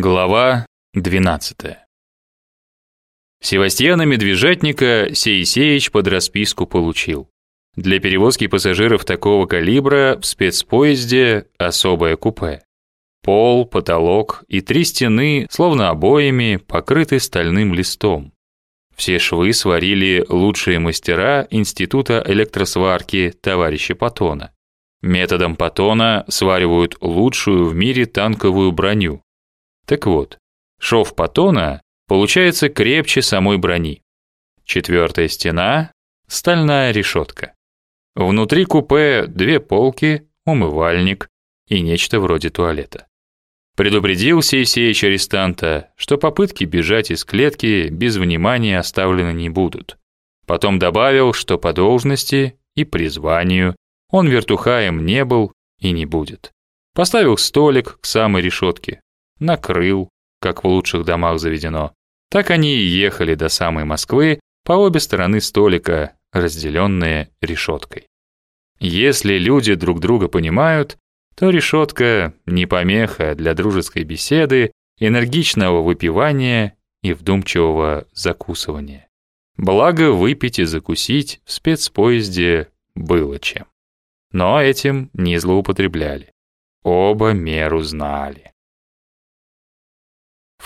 Глава 12. Севастьяна Медвежатника Сеисеич под расписку получил. Для перевозки пассажиров такого калибра в спецпоезде особое купе. Пол, потолок и три стены, словно обоями, покрыты стальным листом. Все швы сварили лучшие мастера Института электросварки товарища Патона. Методом Патона сваривают лучшую в мире танковую броню так вот, шов Патона получается крепче самой брони. Четвертая стена – стальная решетка. Внутри купе две полки, умывальник и нечто вроде туалета. Предупредил Сейсеич арестанта, что попытки бежать из клетки без внимания оставлены не будут. Потом добавил, что по должности и призванию он вертухаем не был и не будет. Поставил столик к самой решетке, накрыл, как в лучших домах заведено. Так они и ехали до самой Москвы по обе стороны столика, разделенные решеткой. Если люди друг друга понимают, то решетка не помеха для дружеской беседы, энергичного выпивания и вдумчивого закусывания. Благо выпить и закусить в спецпоезде было чем. Но этим не злоупотребляли. Оба меру знали.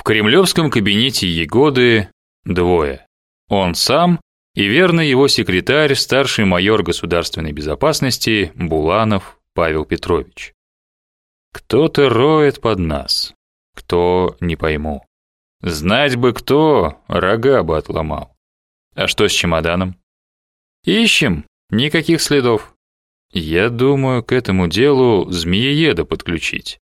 В кремлевском кабинете Егоды двое. Он сам и верный его секретарь, старший майор государственной безопасности Буланов Павел Петрович. Кто-то роет под нас. Кто, не пойму. Знать бы кто, рога бы отломал. А что с чемоданом? Ищем, никаких следов. Я думаю, к этому делу змеееда подключить.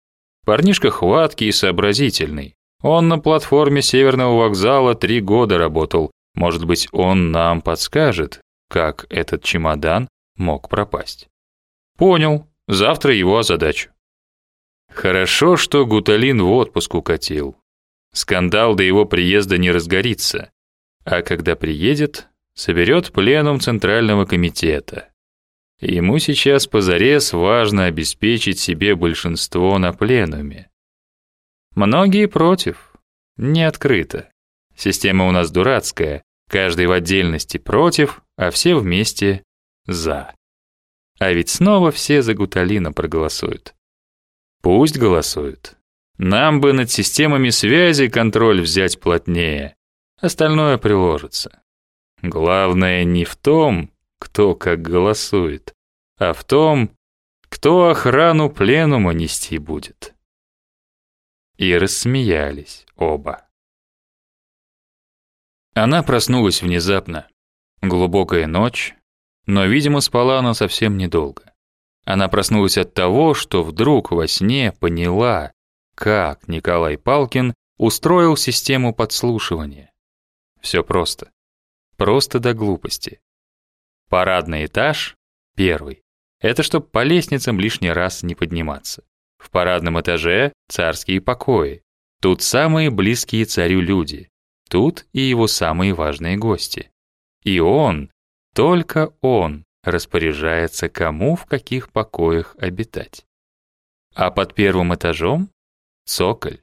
Парнишка хваткий и сообразительный. Он на платформе Северного вокзала три года работал. Может быть, он нам подскажет, как этот чемодан мог пропасть. Понял. Завтра его озадачу. Хорошо, что Гуталин в отпуск укатил. Скандал до его приезда не разгорится. А когда приедет, соберет пленум Центрального комитета. Ему сейчас позарез важно обеспечить себе большинство на пленуме. Многие против. Не открыто. Система у нас дурацкая. Каждый в отдельности против, а все вместе за. А ведь снова все за Гуталина проголосуют. Пусть голосуют. Нам бы над системами связи контроль взять плотнее. Остальное приложится. Главное не в том, кто как голосует, а в том, кто охрану пленума нести будет и рассмеялись оба. Она проснулась внезапно. Глубокая ночь, но, видимо, спала она совсем недолго. Она проснулась от того, что вдруг во сне поняла, как Николай Палкин устроил систему подслушивания. Все просто. Просто до глупости. Парадный этаж — первый. Это чтоб по лестницам лишний раз не подниматься. В парадном этаже царские покои. Тут самые близкие царю люди. Тут и его самые важные гости. И он, только он, распоряжается, кому в каких покоях обитать. А под первым этажом — цоколь.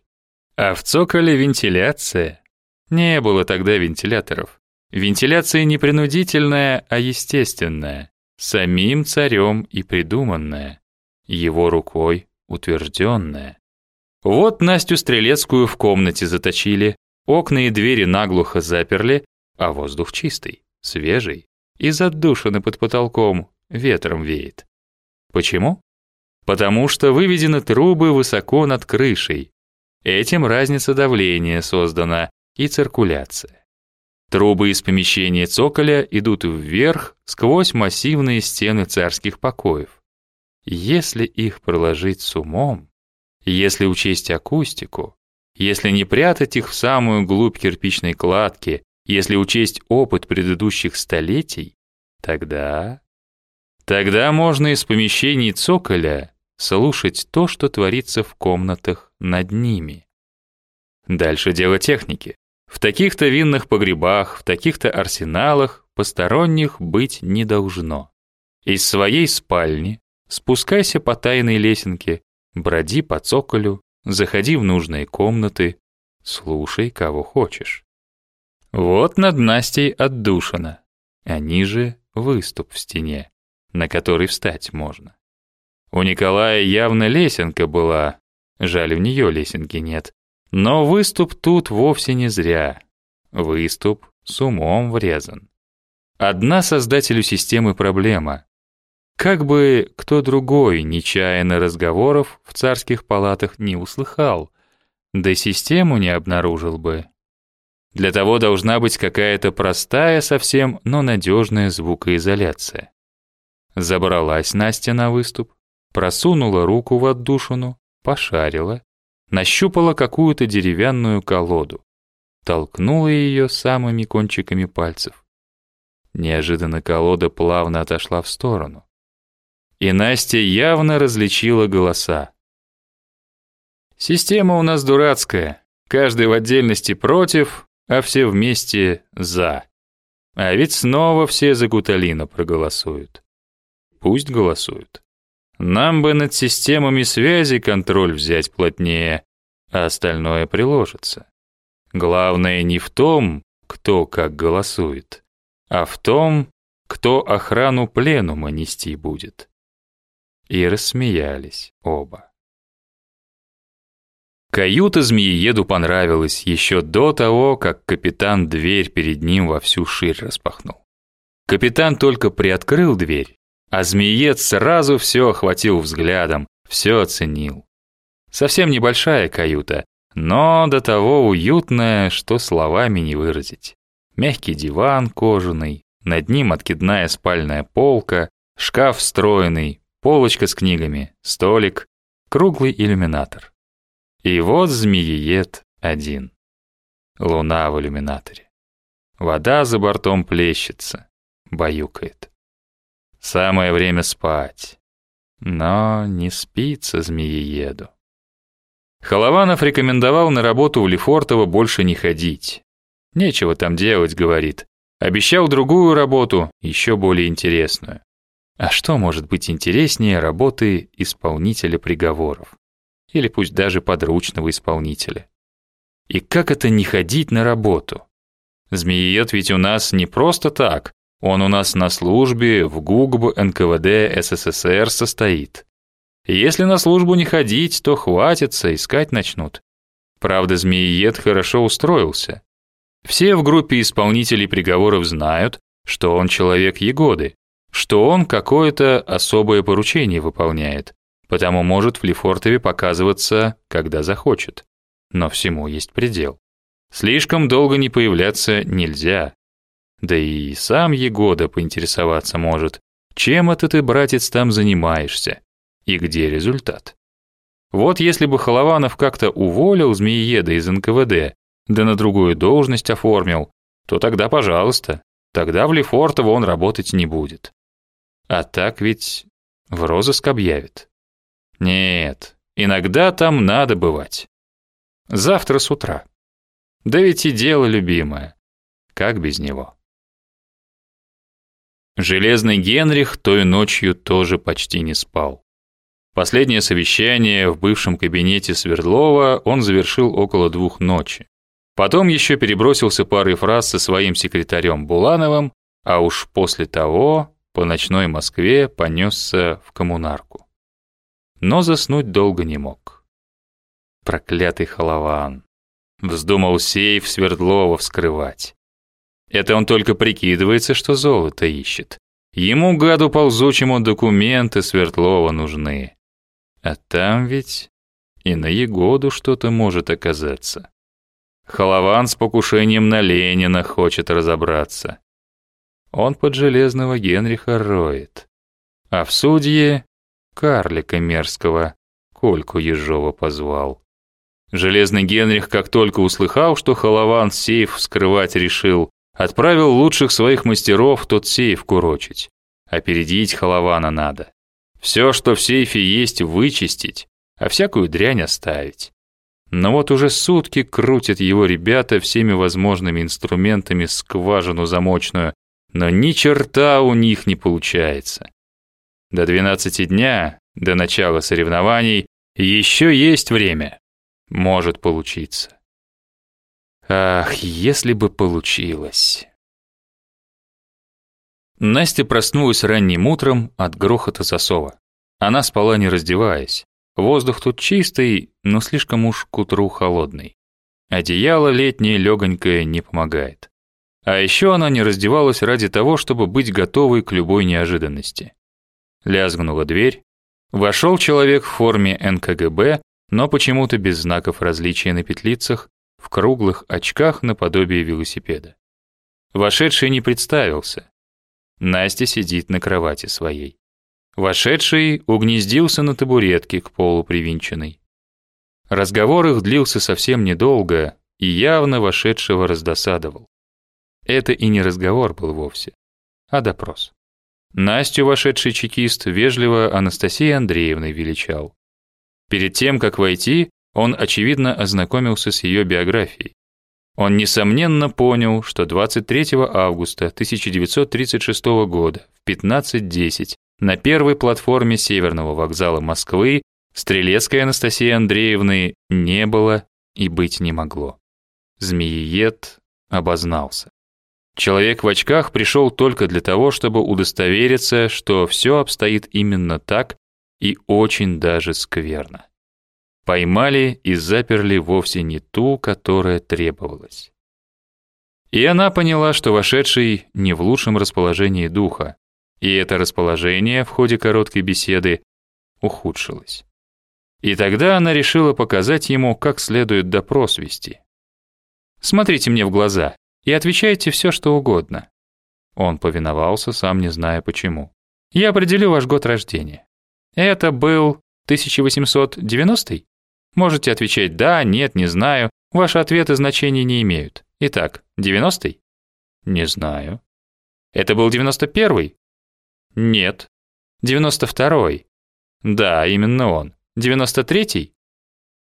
А в цоколе вентиляция. Не было тогда вентиляторов. Вентиляция не принудительная, а естественная, самим царем и придуманная, его рукой утвержденное. Вот Настю Стрелецкую в комнате заточили, окна и двери наглухо заперли, а воздух чистый, свежий, из отдушины под потолком ветром веет. Почему? Потому что выведены трубы высоко над крышей. Этим разница давления создана и циркуляция. Трубы из помещения цоколя идут вверх сквозь массивные стены царских покоев. Если их проложить с умом, если учесть акустику, если не прятать их в самую глубь кирпичной кладки, если учесть опыт предыдущих столетий, тогда... Тогда можно из помещений цоколя слушать то, что творится в комнатах над ними. Дальше дело техники. В таких-то винных погребах, в таких-то арсеналах посторонних быть не должно. Из своей спальни Спускайся по тайной лесенке, броди по цоколю, заходи в нужные комнаты, слушай, кого хочешь. Вот над Настей отдушина, а ниже выступ в стене, на который встать можно. У Николая явно лесенка была, жаль, у нее лесенки нет. Но выступ тут вовсе не зря. Выступ с умом врезан. Одна создателю системы проблема. Как бы кто другой нечаянно разговоров в царских палатах не услыхал, да систему не обнаружил бы. Для того должна быть какая-то простая совсем, но надежная звукоизоляция. Забралась Настя на выступ, просунула руку в отдушину, пошарила, нащупала какую-то деревянную колоду, толкнула ее самыми кончиками пальцев. Неожиданно колода плавно отошла в сторону. И Настя явно различила голоса. Система у нас дурацкая. Каждый в отдельности против, а все вместе за. А ведь снова все за Гуталина проголосуют. Пусть голосуют. Нам бы над системами связи контроль взять плотнее, а остальное приложится. Главное не в том, кто как голосует, а в том, кто охрану пленума нести будет. И рассмеялись оба. Каюта змеиеду понравилась еще до того, как капитан дверь перед ним во всю ширь распахнул. Капитан только приоткрыл дверь, а змеиед сразу все охватил взглядом, все оценил. Совсем небольшая каюта, но до того уютная, что словами не выразить. Мягкий диван кожаный, над ним откидная спальная полка, шкаф встроенный, полочка с книгами, столик, круглый иллюминатор. И вот змеиед один. Луна в иллюминаторе. Вода за бортом плещется, баюкает. Самое время спать. Но не спится змеиеду. Холованов рекомендовал на работу в Лефортово больше не ходить. Нечего там делать, говорит. Обещал другую работу, еще более интересную. А что может быть интереснее работы исполнителя приговоров? или пусть даже подручного исполнителя. И как это не ходить на работу? Змеиед ведь у нас не просто так, он у нас на службе в ГУГБ НКВД СССР состоит. если на службу не ходить, то хватится, искать начнут. Правда, Змеиед хорошо устроился. Все в группе исполнителей приговоров знают, что он человек Егоды, что он какое-то особое поручение выполняет, потому может в Лефортове показываться, когда захочет. Но всему есть предел. Слишком долго не появляться нельзя. Да и сам Егода поинтересоваться может, чем это ты, братец, там занимаешься и где результат. Вот если бы Холованов как-то уволил Змеиеда из НКВД, да на другую должность оформил, то тогда, пожалуйста, тогда в Лефортово он работать не будет. А так ведь в розыск объявит. Нет, иногда там надо бывать. Завтра с утра. Да ведь и дело любимое. Как без него? Железный Генрих той ночью тоже почти не спал. Последнее совещание в бывшем кабинете Свердлова он завершил около двух ночи. Потом еще перебросился парой фраз со своим секретарем Булановым, а уж после того по ночной Москве понесся в коммунарку но заснуть долго не мог. Проклятый Холован. Вздумал сейф Свердлова вскрывать. Это он только прикидывается, что золото ищет. Ему, гаду ползучему, документы Свердлова нужны. А там ведь и на Егоду что-то может оказаться. Холован с покушением на Ленина хочет разобраться. Он под Железного Генриха роет. А в судье карлика мерзкого, Кольку Ежова позвал. Железный Генрих, как только услыхал, что Холован сейф вскрывать решил, отправил лучших своих мастеров тот сейф курочить. Опередить Холована надо. Все, что в сейфе есть, вычистить, а всякую дрянь оставить. Но вот уже сутки крутят его ребята всеми возможными инструментами скважину замочную, но ни черта у них не получается. До 12 дня, до начала соревнований, еще есть время. Может получиться. Ах, если бы получилось. Настя проснулась ранним утром от грохота засова. Она спала не раздеваясь. Воздух тут чистый, но слишком уж к утру холодный. Одеяло летнее легонькое не помогает. А еще она не раздевалась ради того, чтобы быть готовой к любой неожиданности. Лязгнула дверь. Вошел человек в форме НКГБ, но почему-то без знаков различия на петлицах, в круглых очках наподобие велосипеда. Вошедший не представился. Настя сидит на кровати своей. Вошедший угнездился на табуретке к полу привинченной. Разговор их длился совсем недолго и явно вошедшего раздосадовал. Это и не разговор был вовсе, а допрос. Настю вошедший чекист вежливо Анастасией Андреевной величал. Перед тем, как войти, он, очевидно, ознакомился с ее биографией. Он, несомненно, понял, что 23 августа 1936 года в 15.10 на первой платформе Северного вокзала Москвы Стрелецкой Анастасии Андреевны не было и быть не могло. Змеиед обознался. Человек в очках пришел только для того, чтобы удостовериться, что все обстоит именно так и очень даже скверно. Поймали и заперли вовсе не ту, которая требовалась. И она поняла, что вошедший не в лучшем расположении духа, и это расположение в ходе короткой беседы ухудшилось. И тогда она решила показать ему, как следует допрос вести. «Смотрите мне в глаза и отвечайте все, что угодно». Он повиновался, сам не зная почему. «Я определю ваш год рождения. Это был 1890-й? Можете отвечать «да», «нет», «не знаю». Ваши ответы значения не имеют. Итак, 90-й? Не знаю. Это был 91-й? Нет. 92-й? Да, именно он. 93-й?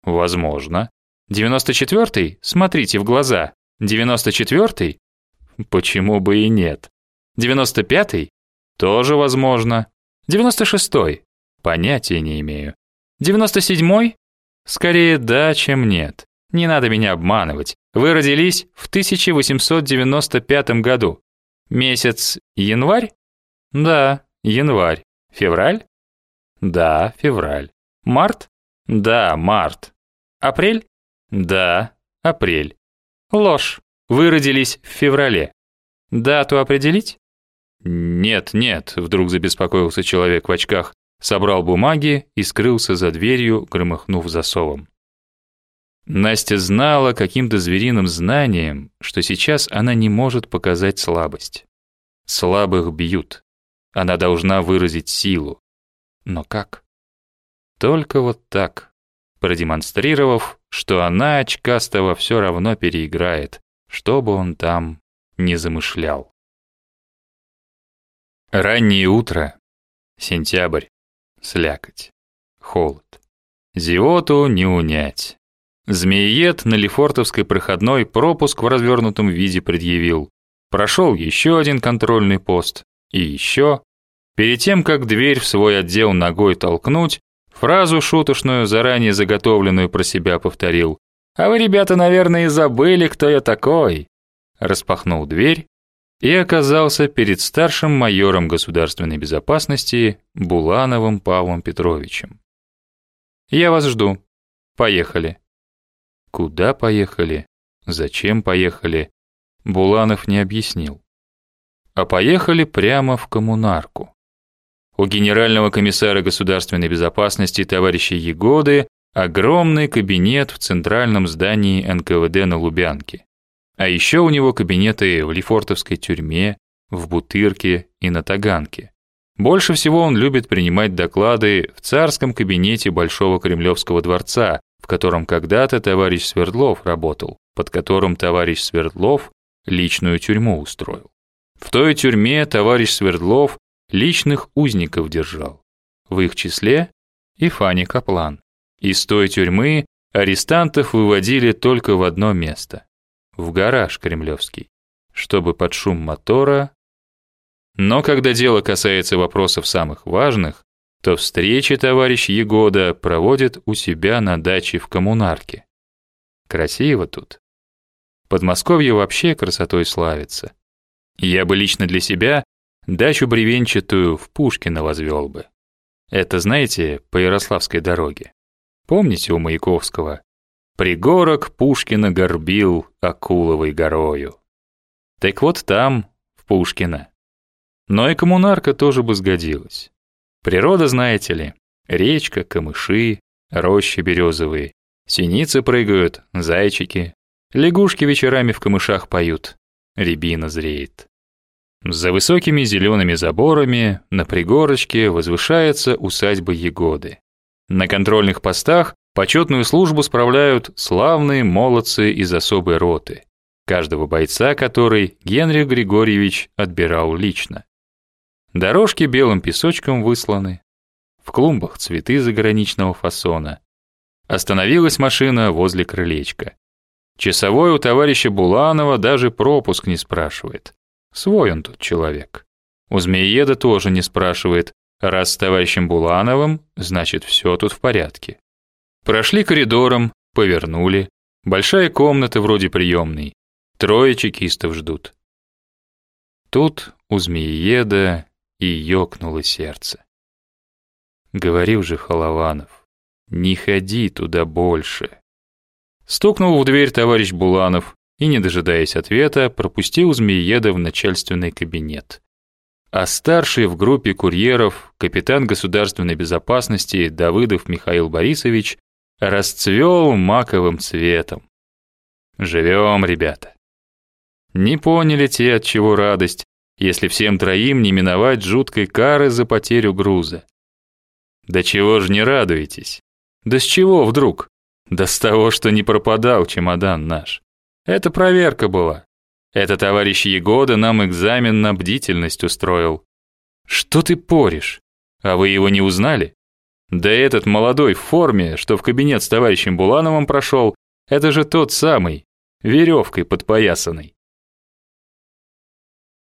Возможно. 94-й? Смотрите в глаза. 94-й? Почему бы и нет? 95-й? Тоже возможно. 96-й? Понятия не имею. 97-й? Скорее да, чем нет. Не надо меня обманывать. Вы родились в 1895 году. Месяц январь? Да, январь. Февраль? Да, февраль. Март? Да, март. Апрель? Да, апрель. Ложь. Вы родились в феврале. Дату определить? Нет, нет, вдруг забеспокоился человек в очках собрал бумаги и скрылся за дверью, громыхнув засовом. Настя знала каким-то звериным знанием, что сейчас она не может показать слабость. Слабых бьют. Она должна выразить силу. Но как? Только вот так, продемонстрировав, что она очкастого все равно переиграет, что бы он там не замышлял. Раннее утро. Сентябрь. Слякоть. Холод. Зиоту не унять. Змеиед на Лефортовской проходной пропуск в развернутом виде предъявил. Прошел еще один контрольный пост. И еще. Перед тем, как дверь в свой отдел ногой толкнуть, фразу шуточную, заранее заготовленную про себя повторил. «А вы, ребята, наверное, и забыли, кто я такой». Распахнул дверь и оказался перед старшим майором государственной безопасности Булановым Павлом Петровичем. «Я вас жду. Поехали». Куда поехали? Зачем поехали? Буланов не объяснил. А поехали прямо в коммунарку. У генерального комиссара государственной безопасности товарища Егоды огромный кабинет в центральном здании НКВД на Лубянке. А еще у него кабинеты в Лефортовской тюрьме, в Бутырке и на Таганке. Больше всего он любит принимать доклады в царском кабинете Большого Кремлевского дворца, в котором когда-то товарищ Свердлов работал, под которым товарищ Свердлов личную тюрьму устроил. В той тюрьме товарищ Свердлов личных узников держал. В их числе и Фани Каплан. Из той тюрьмы арестантов выводили только в одно место в гараж кремлевский, чтобы под шум мотора... Но когда дело касается вопросов самых важных, то встречи товарищ Егода проводит у себя на даче в коммунарке, Красиво тут. Подмосковье вообще красотой славится. Я бы лично для себя дачу бревенчатую в Пушкино возвел бы. Это, знаете, по Ярославской дороге. Помните у Маяковского? «Пригорок Пушкина горбил Акуловой горою». Так вот там, в Пушкино. Но и коммунарка тоже бы сгодилась. Природа, знаете ли, речка, камыши, рощи березовые, синицы прыгают, зайчики, лягушки вечерами в камышах поют, рябина зреет. За высокими зелеными заборами на пригорочке возвышается усадьба Егоды. На контрольных постах почетную службу справляют славные молодцы из особой роты, каждого бойца которой Генрих Григорьевич отбирал лично. Дорожки белым песочком высланы, в клумбах цветы заграничного фасона. Остановилась машина возле крылечка. Часовой у товарища Буланова даже пропуск не спрашивает. Свой он тут человек. У Змеееда тоже не спрашивает. Раз с товарищем Булановым, значит, все тут в порядке. Прошли коридором, повернули. Большая комната вроде приемной. Трое чекистов ждут. Тут у Змеееда и ёкнуло сердце. Говорил же Холованов, не ходи туда больше. Стукнул в дверь товарищ Буланов, и, не дожидаясь ответа, пропустил Змееда в начальственный кабинет. А старший в группе курьеров, капитан государственной безопасности Давыдов Михаил Борисович, расцвел маковым цветом. Живем, ребята. Не поняли те, от чего радость, если всем троим не миновать жуткой кары за потерю груза. Да чего ж не радуетесь? Да с чего вдруг? Да с того, что не пропадал чемодан наш. Это проверка была. Это товарищ Егода нам экзамен на бдительность устроил. Что ты поришь? А вы его не узнали? Да этот молодой в форме, что в кабинет с товарищем Булановым прошел, это же тот самый, веревкой подпоясанный.